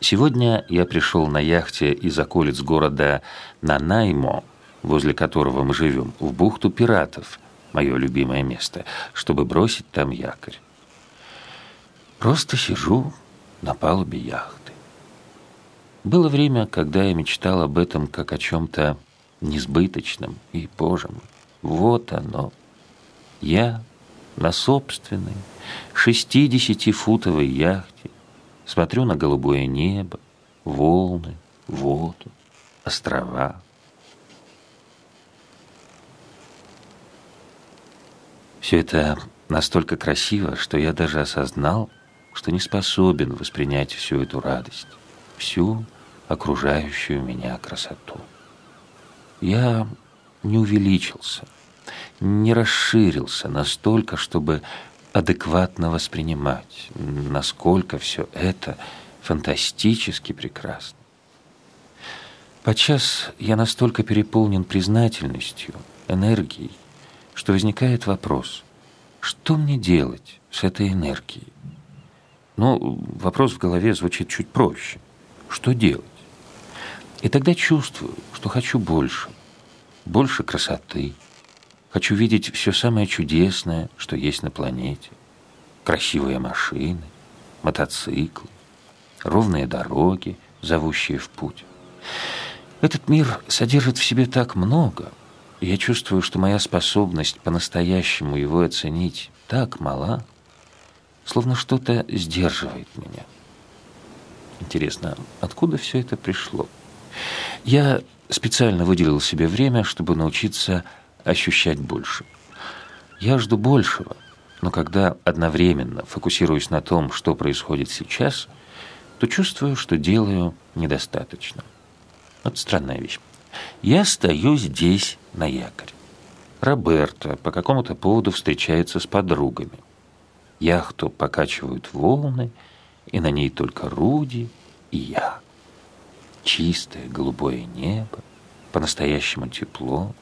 Сегодня я пришел на яхте из околиц города Нанаймо, возле которого мы живем, в бухту пиратов, мое любимое место, чтобы бросить там якорь. Просто сижу на палубе яхты. Было время, когда я мечтал об этом как о чем-то несбыточном, и, боже мой, вот оно. Я на собственной 60-футовой яхте смотрю на голубое небо, волны, воду, острова. Все это настолько красиво, что я даже осознал, что не способен воспринять всю эту радость, всю окружающую меня красоту. Я не увеличился, не расширился настолько, чтобы адекватно воспринимать, насколько все это фантастически прекрасно. Подчас я настолько переполнен признательностью, энергией, что возникает вопрос, что мне делать с этой энергией? Но вопрос в голове звучит чуть проще. Что делать? И тогда чувствую, что хочу больше. Больше красоты. Хочу видеть все самое чудесное, что есть на планете. Красивые машины, мотоциклы, ровные дороги, зовущие в путь. Этот мир содержит в себе так много, и я чувствую, что моя способность по-настоящему его оценить так мала – словно что-то сдерживает меня. Интересно, откуда все это пришло? Я специально выделил себе время, чтобы научиться ощущать больше. Я жду большего, но когда одновременно фокусируюсь на том, что происходит сейчас, то чувствую, что делаю недостаточно. Вот странная вещь. Я стою здесь на якорь. Роберто по какому-то поводу встречается с подругами. Яхту покачивают волны, и на ней только Руди и я. Чистое голубое небо, по-настоящему тепло,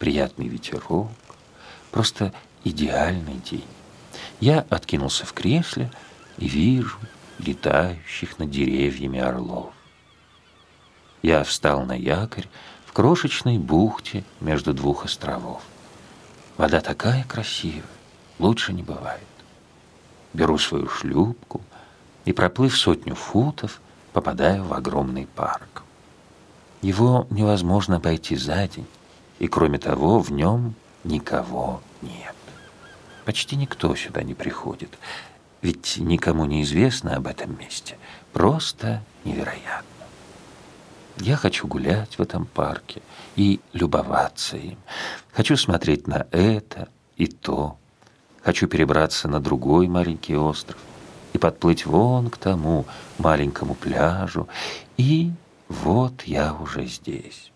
приятный ветерок, просто идеальный день. Я откинулся в кресле и вижу летающих над деревьями орлов. Я встал на якорь в крошечной бухте между двух островов. Вода такая красивая, лучше не бывает беру свою шлюпку и, проплыв сотню футов, попадаю в огромный парк. Его невозможно обойти за день, и, кроме того, в нем никого нет. Почти никто сюда не приходит, ведь никому не известно об этом месте. Просто невероятно. Я хочу гулять в этом парке и любоваться им. Хочу смотреть на это и то, Хочу перебраться на другой маленький остров и подплыть вон к тому маленькому пляжу. И вот я уже здесь.